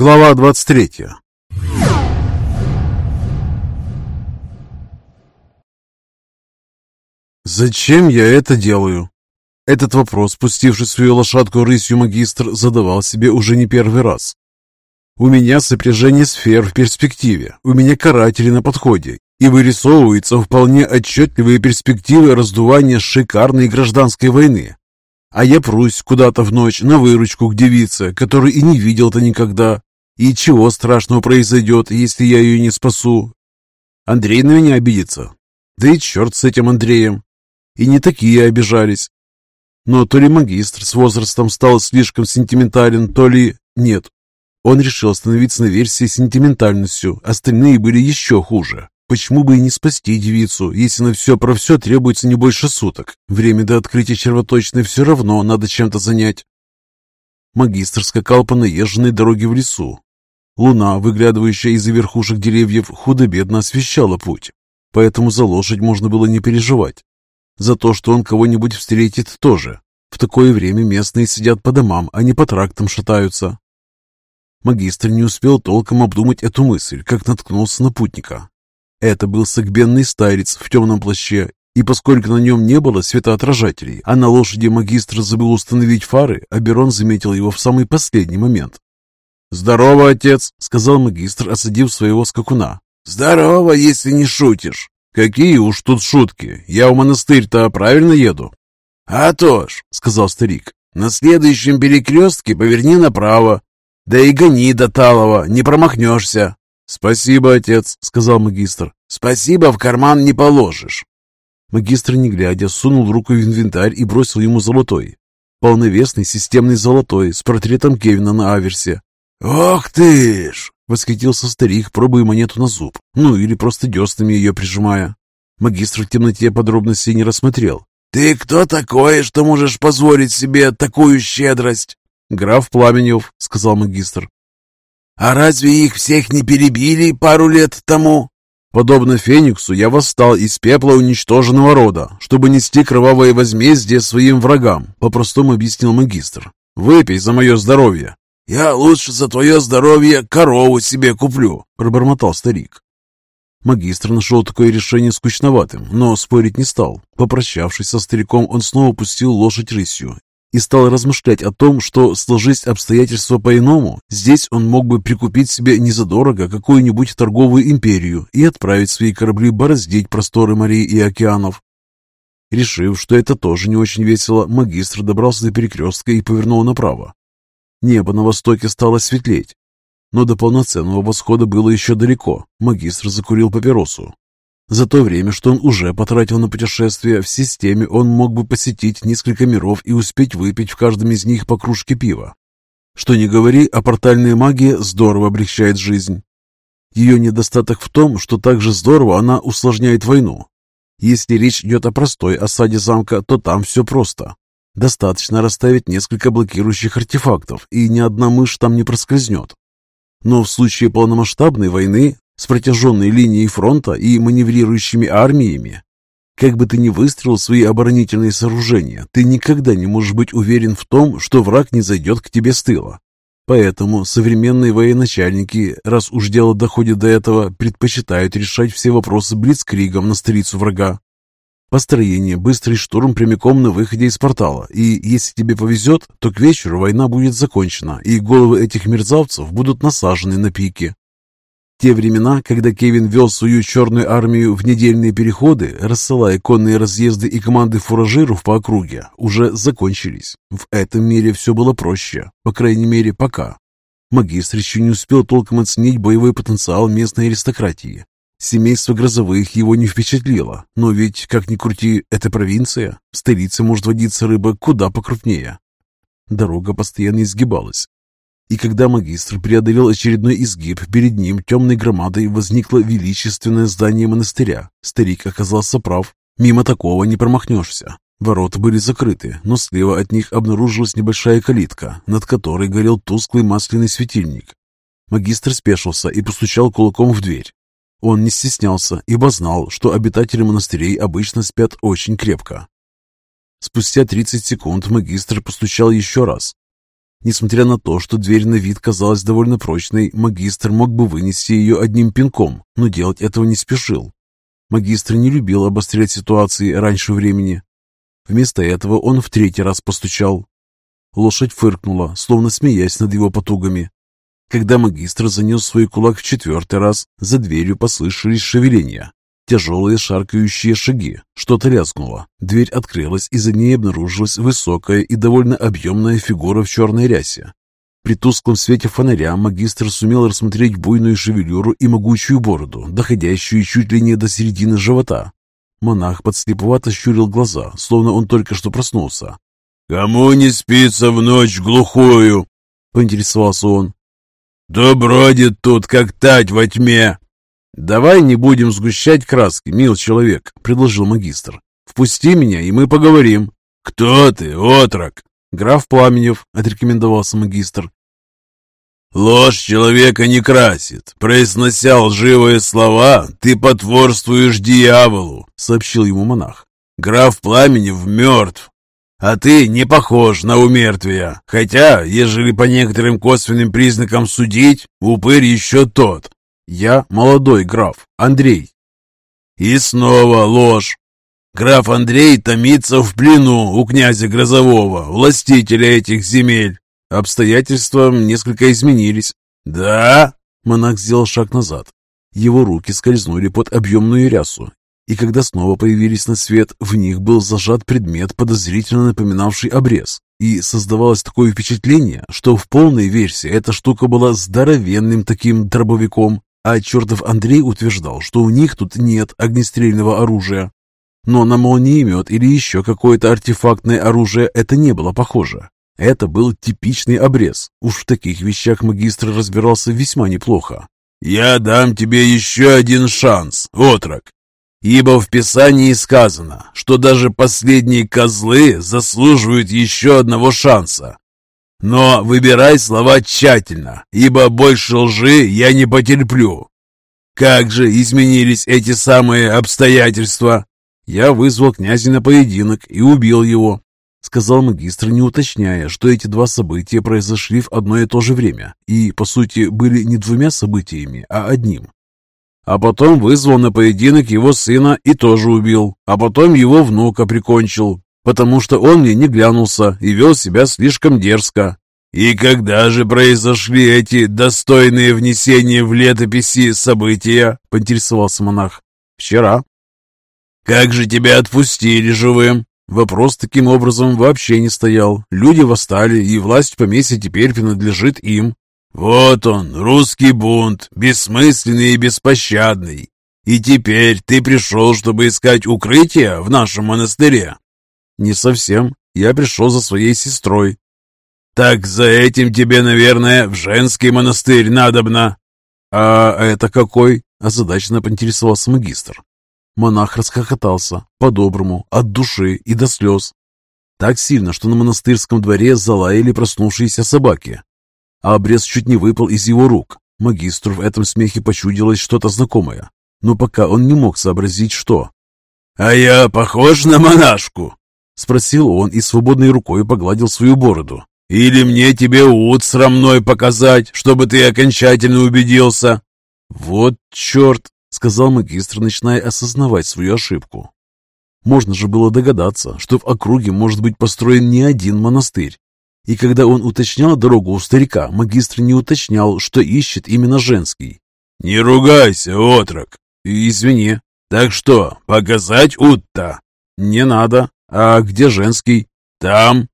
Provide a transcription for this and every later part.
Глава 23 Зачем я это делаю? Этот вопрос, спустивший свою лошадку рысью магистр, задавал себе уже не первый раз. У меня сопряжение сфер в перспективе, у меня каратели на подходе, и вырисовываются вполне отчетливые перспективы раздувания шикарной гражданской войны. А я прусь куда-то в ночь на выручку к девице, которую и не видел-то никогда. И чего страшного произойдет, если я ее не спасу? Андрей на меня обидится. Да и черт с этим Андреем. И не такие обижались. Но то ли магистр с возрастом стал слишком сентиментален, то ли... Нет. Он решил остановиться на версии сентиментальностью, остальные были еще хуже. Почему бы и не спасти девицу, если на все про все требуется не больше суток? Время до открытия червоточины все равно надо чем-то занять. Магистр скакал по наезженной дороге в лесу. Луна, выглядывающая из-за верхушек деревьев, худо-бедно освещала путь, поэтому за лошадь можно было не переживать. За то, что он кого-нибудь встретит, тоже. В такое время местные сидят по домам, а не по трактам шатаются. Магистр не успел толком обдумать эту мысль, как наткнулся на путника. Это был сагбенный старец в темном плаще, и поскольку на нем не было светоотражателей, а на лошади магистр забыл установить фары, Аберон заметил его в самый последний момент. «Здорово, отец!» — сказал магистр, осадив своего скакуна. «Здорово, если не шутишь!» «Какие уж тут шутки! Я в монастырь-то правильно еду?» «А то ж», — сказал старик, — «на следующем перекрестке поверни направо. Да и гони до Талова, не промахнешься». «Спасибо, отец», — сказал магистр. «Спасибо в карман не положишь». Магистр, не глядя, сунул руку в инвентарь и бросил ему золотой. Полновесный системный золотой с портретом Кевина на аверсе. «Ох ты ж!» Восхитился старик, пробуя монету на зуб, ну или просто деснами ее прижимая. Магистр в темноте подробностей не рассмотрел. «Ты кто такой, что можешь позволить себе такую щедрость?» «Граф Пламенев», — сказал магистр. «А разве их всех не перебили пару лет тому?» «Подобно Фениксу, я восстал из пепла уничтоженного рода, чтобы нести кровавое возмездие своим врагам», — по-простому объяснил магистр. «Выпей за мое здоровье». «Я лучше за твое здоровье корову себе куплю», — пробормотал старик. Магистр нашел такое решение скучноватым, но спорить не стал. Попрощавшись со стариком, он снова пустил лошадь рысью и стал размышлять о том, что, сложись обстоятельства по-иному, здесь он мог бы прикупить себе незадорого какую-нибудь торговую империю и отправить свои корабли бороздить просторы морей и океанов. Решив, что это тоже не очень весело, магистр добрался до перекрестка и повернул направо. Небо на востоке стало светлеть, но до полноценного восхода было еще далеко. Магистр закурил папиросу. За то время, что он уже потратил на путешествие, в системе он мог бы посетить несколько миров и успеть выпить в каждом из них по кружке пива. Что не говори, а портальная магия здорово облегчает жизнь. Ее недостаток в том, что также здорово она усложняет войну. Если речь идет о простой осаде замка, то там все просто. Достаточно расставить несколько блокирующих артефактов, и ни одна мышь там не проскользнет. Но в случае полномасштабной войны с протяженной линией фронта и маневрирующими армиями, как бы ты ни выстроил свои оборонительные сооружения, ты никогда не можешь быть уверен в том, что враг не зайдет к тебе с тыла. Поэтому современные военачальники, раз уж дело доходит до этого, предпочитают решать все вопросы блицкригом на столицу врага. Построение, быстрый штурм прямиком на выходе из портала, и если тебе повезет, то к вечеру война будет закончена, и головы этих мерзавцев будут насажены на пике. Те времена, когда Кевин вел свою черную армию в недельные переходы, рассылая конные разъезды и команды фуражиров по округе, уже закончились. В этом мире все было проще, по крайней мере, пока. Магистр еще не успел толком оценить боевой потенциал местной аристократии, Семейство Грозовых его не впечатлило, но ведь, как ни крути, это провинция. В столице может водиться рыба куда покрупнее. Дорога постоянно изгибалась. И когда магистр преодолел очередной изгиб, перед ним темной громадой возникло величественное здание монастыря. Старик оказался прав. Мимо такого не промахнешься. Ворота были закрыты, но слева от них обнаружилась небольшая калитка, над которой горел тусклый масляный светильник. Магистр спешился и постучал кулаком в дверь. Он не стеснялся, ибо знал, что обитатели монастырей обычно спят очень крепко. Спустя 30 секунд магистр постучал еще раз. Несмотря на то, что дверь на вид казалась довольно прочной, магистр мог бы вынести ее одним пинком, но делать этого не спешил. Магистр не любил обострять ситуации раньше времени. Вместо этого он в третий раз постучал. Лошадь фыркнула, словно смеясь над его потугами. Когда магистр занес свой кулак в четвертый раз, за дверью послышались шевеления. Тяжелые шаркающие шаги. Что-то лязгнуло. Дверь открылась, и за ней обнаружилась высокая и довольно объемная фигура в черной рясе. При тусклом свете фонаря магистр сумел рассмотреть буйную шевелюру и могучую бороду, доходящую чуть ли не до середины живота. Монах подслеповато щурил глаза, словно он только что проснулся. «Кому не спится в ночь глухую?» — поинтересовался он. «Да бродит тут, как тать во тьме!» «Давай не будем сгущать краски, мил человек», — предложил магистр. «Впусти меня, и мы поговорим». «Кто ты, отрок?» «Граф Пламенев», — отрекомендовался магистр. «Ложь человека не красит. Произнося лживые слова, ты потворствуешь дьяволу», — сообщил ему монах. «Граф Пламенев мертв, а ты не похож на умертвия. Хотя, ежели по некоторым косвенным признакам судить, упырь еще тот. Я молодой граф, Андрей. И снова ложь. Граф Андрей томится в плену у князя Грозового, властителя этих земель. Обстоятельства несколько изменились. Да? Монах сделал шаг назад. Его руки скользнули под объемную рясу, и когда снова появились на свет, в них был зажат предмет, подозрительно напоминавший обрез. И создавалось такое впечатление, что в полной версии эта штука была здоровенным таким дробовиком, а чертов Андрей утверждал, что у них тут нет огнестрельного оружия. Но на молниемет или еще какое-то артефактное оружие это не было похоже. Это был типичный обрез. Уж в таких вещах магистр разбирался весьма неплохо. «Я дам тебе еще один шанс, отрок. Ибо в Писании сказано, что даже последние козлы заслуживают еще одного шанса. Но выбирай слова тщательно, ибо больше лжи я не потерплю. Как же изменились эти самые обстоятельства? Я вызвал князя на поединок и убил его, сказал магистр, не уточняя, что эти два события произошли в одно и то же время и, по сути, были не двумя событиями, а одним. А потом вызвал на поединок его сына и тоже убил, а потом его внука прикончил, потому что он мне не глянулся и вел себя слишком дерзко. «И когда же произошли эти достойные внесения в летописи события?» — поинтересовался монах. «Вчера». «Как же тебя отпустили живым?» Вопрос таким образом вообще не стоял. Люди восстали, и власть в поместье теперь принадлежит им. «Вот он, русский бунт, бессмысленный и беспощадный. И теперь ты пришел, чтобы искать укрытие в нашем монастыре?» «Не совсем. Я пришел за своей сестрой». «Так за этим тебе, наверное, в женский монастырь надобно». «А это какой?» – озадаченно поинтересовался магистр. Монах расхохотался, по-доброму, от души и до слез. Так сильно, что на монастырском дворе залаяли проснувшиеся собаки. А обрез чуть не выпал из его рук. Магистру в этом смехе почудилось что-то знакомое, но пока он не мог сообразить, что. «А я похож на монашку?» Спросил он и свободной рукой погладил свою бороду. «Или мне тебе ут срамной показать, чтобы ты окончательно убедился?» «Вот черт!» — сказал магистр, начиная осознавать свою ошибку. Можно же было догадаться, что в округе может быть построен не один монастырь. И когда он уточнял дорогу у старика, магистр не уточнял, что ищет именно женский. «Не ругайся, отрок!» «Извини». «Так что, показать Утта?» «Не надо. А где женский?» «Там».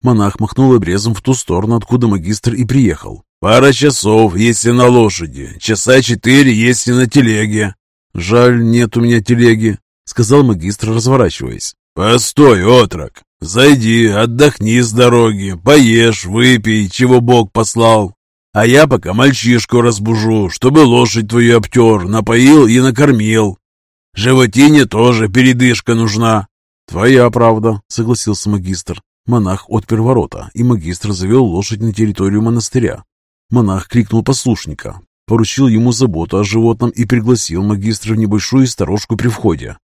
Монах махнул обрезом в ту сторону, откуда магистр и приехал. «Пара часов, если на лошади, часа четыре, если на телеге». «Жаль, нет у меня телеги», — сказал магистр, разворачиваясь. «Постой, отрок, Зайди, отдохни с дороги, поешь, выпей, чего Бог послал. А я пока мальчишку разбужу, чтобы лошадь твою обтер, напоил и накормил. Животине тоже передышка нужна». «Твоя правда», — согласился магистр. Монах отпер ворота, и магистр завел лошадь на территорию монастыря. Монах крикнул послушника, поручил ему заботу о животном и пригласил магистра в небольшую сторожку при входе.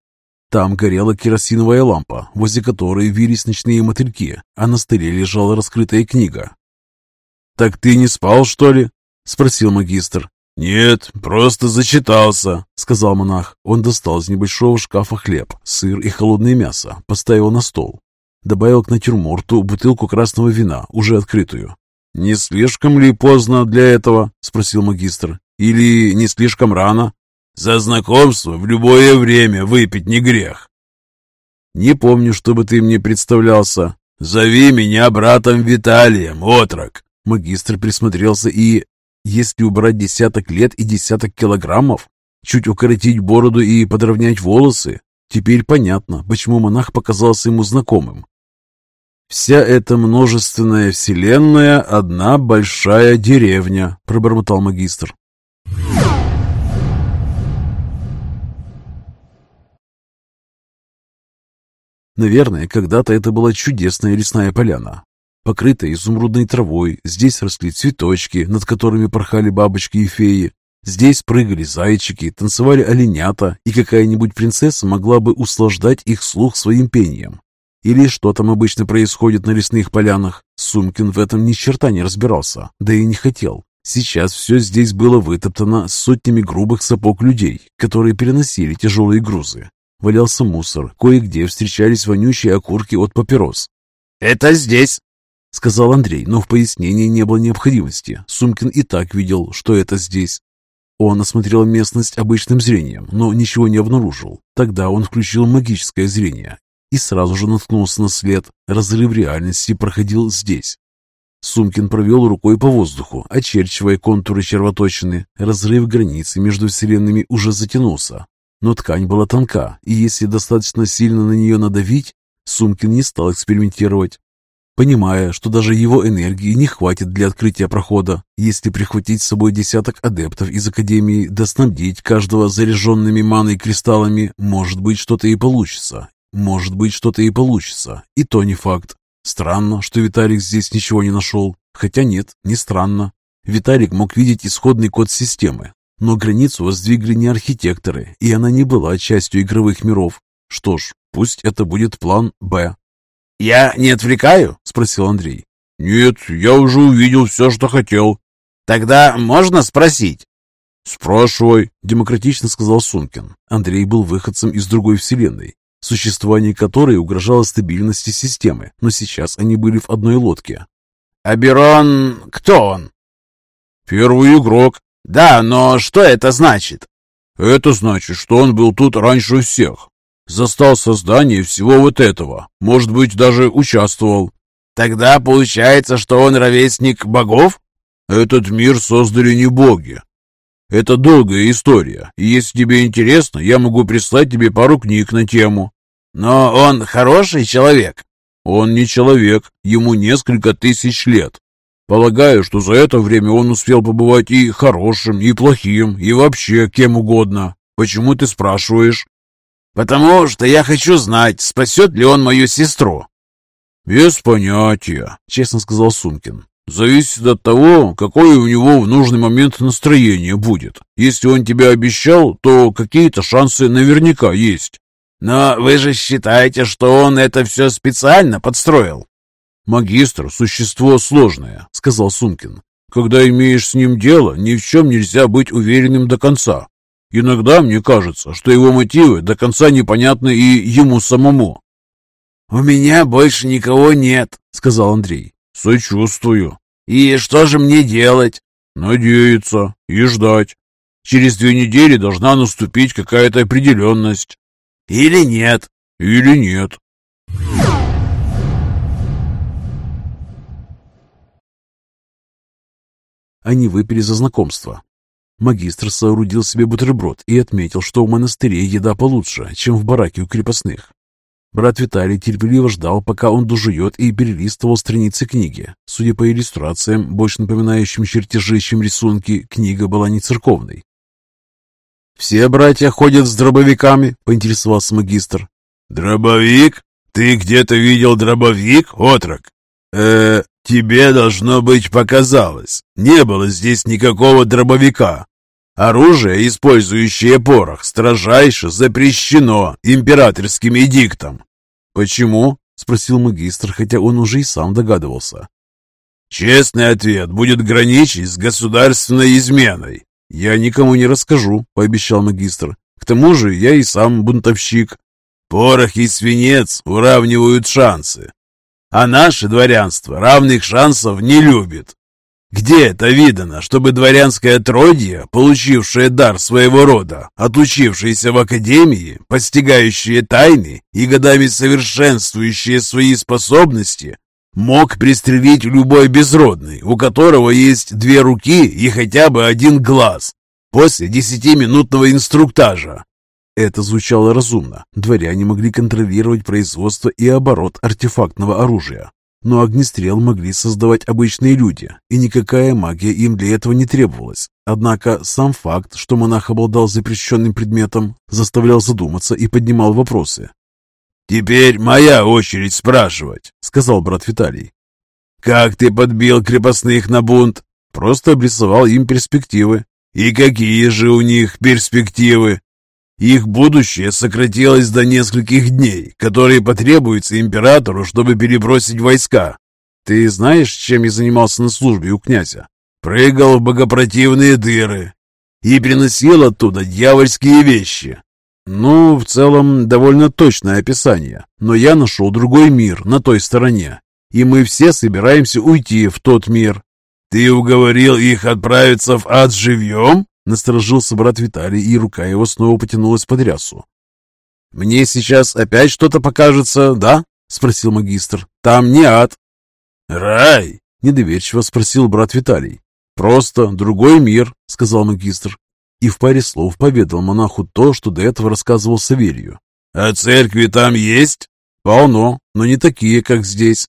Там горела керосиновая лампа, возле которой вились ночные мотыльки, а на столе лежала раскрытая книга. «Так ты не спал, что ли?» — спросил магистр. «Нет, просто зачитался», — сказал монах. Он достал из небольшого шкафа хлеб, сыр и холодное мясо, поставил на стол. Добавил к натюрморту бутылку красного вина, уже открытую. «Не слишком ли поздно для этого?» — спросил магистр. «Или не слишком рано?» «За знакомство в любое время выпить не грех». «Не помню, чтобы ты мне представлялся». «Зови меня братом Виталием, отрок!» Магистр присмотрелся и... Если убрать десяток лет и десяток килограммов, чуть укоротить бороду и подровнять волосы, теперь понятно, почему монах показался ему знакомым. «Вся эта множественная вселенная — одна большая деревня», — пробормотал магистр. Наверное, когда-то это была чудесная лесная поляна, покрытая изумрудной травой. Здесь росли цветочки, над которыми порхали бабочки и феи. Здесь прыгали зайчики, танцевали оленята, и какая-нибудь принцесса могла бы услаждать их слух своим пением. Или что там обычно происходит на лесных полянах. Сумкин в этом ни черта не разбирался, да и не хотел. Сейчас все здесь было вытоптано сотнями грубых сапог людей, которые переносили тяжелые грузы. Валялся мусор, кое-где встречались вонючие окурки от папирос. «Это здесь!» — сказал Андрей, но в пояснении не было необходимости. Сумкин и так видел, что это здесь. Он осмотрел местность обычным зрением, но ничего не обнаружил. Тогда он включил магическое зрение и сразу же наткнулся на след. Разрыв реальности проходил здесь. Сумкин провел рукой по воздуху, очерчивая контуры червоточины. Разрыв границы между вселенными уже затянулся. Но ткань была тонка, и если достаточно сильно на нее надавить, Сумкин не стал экспериментировать понимая, что даже его энергии не хватит для открытия прохода, если прихватить с собой десяток адептов из Академии да каждого заряженными маной кристаллами, может быть, что-то и получится. Может быть, что-то и получится. И то не факт. Странно, что Виталик здесь ничего не нашел. Хотя нет, не странно. Виталик мог видеть исходный код системы, но границу воздвигли не архитекторы, и она не была частью игровых миров. Что ж, пусть это будет план «Б». «Я не отвлекаю?» — спросил Андрей. «Нет, я уже увидел все, что хотел». «Тогда можно спросить?» «Спрашивай», — демократично сказал Сумкин. Андрей был выходцем из другой вселенной, существование которой угрожало стабильности системы, но сейчас они были в одной лодке. «Аберон... кто он?» «Первый игрок». «Да, но что это значит?» «Это значит, что он был тут раньше всех. Застал создание всего вот этого. Может быть, даже участвовал. Тогда получается, что он ровесник богов? Этот мир создали не боги. Это долгая история, и если тебе интересно, я могу прислать тебе пару книг на тему. Но он хороший человек? Он не человек, ему несколько тысяч лет. Полагаю, что за это время он успел побывать и хорошим, и плохим, и вообще кем угодно. Почему ты спрашиваешь? «Потому что я хочу знать, спасет ли он мою сестру». «Без понятия», — честно сказал Сумкин. «Зависит от того, какое у него в нужный момент настроение будет. Если он тебе обещал, то какие-то шансы наверняка есть». «Но вы же считаете, что он это все специально подстроил?» «Магистр — существо сложное», — сказал Сумкин. «Когда имеешь с ним дело, ни в чем нельзя быть уверенным до конца. Иногда мне кажется, что его мотивы до конца непонятны и ему самому. «У меня больше никого нет», — сказал Андрей. «Сочувствую». «И что же мне делать?» «Надеяться и ждать. Через две недели должна наступить какая-то определенность». «Или нет?» «Или нет». Они выпили за знакомство. Магистр соорудил себе бутерброд и отметил, что в монастыре еда получше, чем в бараке у крепостных. Брат Виталий терпеливо ждал, пока он дожует и перелистывал страницы книги. Судя по иллюстрациям, больше напоминающим чертежи, чем рисунки, книга была не церковной. «Все братья ходят с дробовиками?» — поинтересовался магистр. «Дробовик? Ты где-то видел дробовик, отрок?» «Э, тебе, должно быть, показалось. Не было здесь никакого дробовика. Оружие, использующее порох, строжайше запрещено императорским эдиктом. «Почему?» — спросил магистр, хотя он уже и сам догадывался. Честный ответ будет граничить с государственной изменой. Я никому не расскажу, пообещал магистр. К тому же я и сам бунтовщик. Порох и свинец уравнивают шансы. А наше дворянство равных шансов не любит. Где это видано, чтобы дворянское отродье, получившее дар своего рода, отучившееся в академии, постигающее тайны и годами совершенствующее свои способности, мог пристрелить любой безродный, у которого есть две руки и хотя бы один глаз, после десятиминутного инструктажа? Это звучало разумно. Дворяне могли контролировать производство и оборот артефактного оружия. Но огнестрел могли создавать обычные люди, и никакая магия им для этого не требовалась. Однако сам факт, что монах обладал запрещенным предметом, заставлял задуматься и поднимал вопросы. «Теперь моя очередь спрашивать», — сказал брат Виталий. «Как ты подбил крепостных на бунт?» «Просто обрисовал им перспективы». «И какие же у них перспективы?» Их будущее сократилось до нескольких дней, которые потребуются императору, чтобы перебросить войска. Ты знаешь, чем я занимался на службе у князя? Прыгал в богопротивные дыры и приносил оттуда дьявольские вещи. Ну, в целом, довольно точное описание. Но я нашел другой мир на той стороне, и мы все собираемся уйти в тот мир. Ты уговорил их отправиться в ад живьем? Насторожился брат Виталий, и рука его снова потянулась под рясу. «Мне сейчас опять что-то покажется, да?» — спросил магистр. «Там не ад». «Рай!» — недоверчиво спросил брат Виталий. «Просто другой мир», — сказал магистр. И в паре слов поведал монаху то, что до этого рассказывал Саверию. «А церкви там есть?» «Полно, но не такие, как здесь».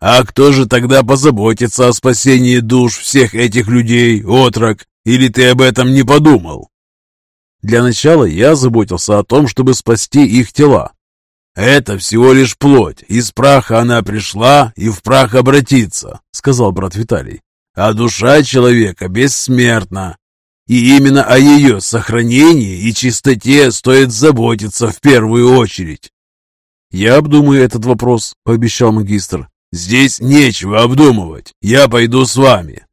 «А кто же тогда позаботится о спасении душ всех этих людей, отрок?» Или ты об этом не подумал? Для начала я заботился о том, чтобы спасти их тела. Это всего лишь плоть. Из праха она пришла и в прах обратится, сказал брат Виталий. А душа человека бессмертна. И именно о ее сохранении и чистоте стоит заботиться в первую очередь. «Я обдумаю этот вопрос», — пообещал магистр. «Здесь нечего обдумывать. Я пойду с вами.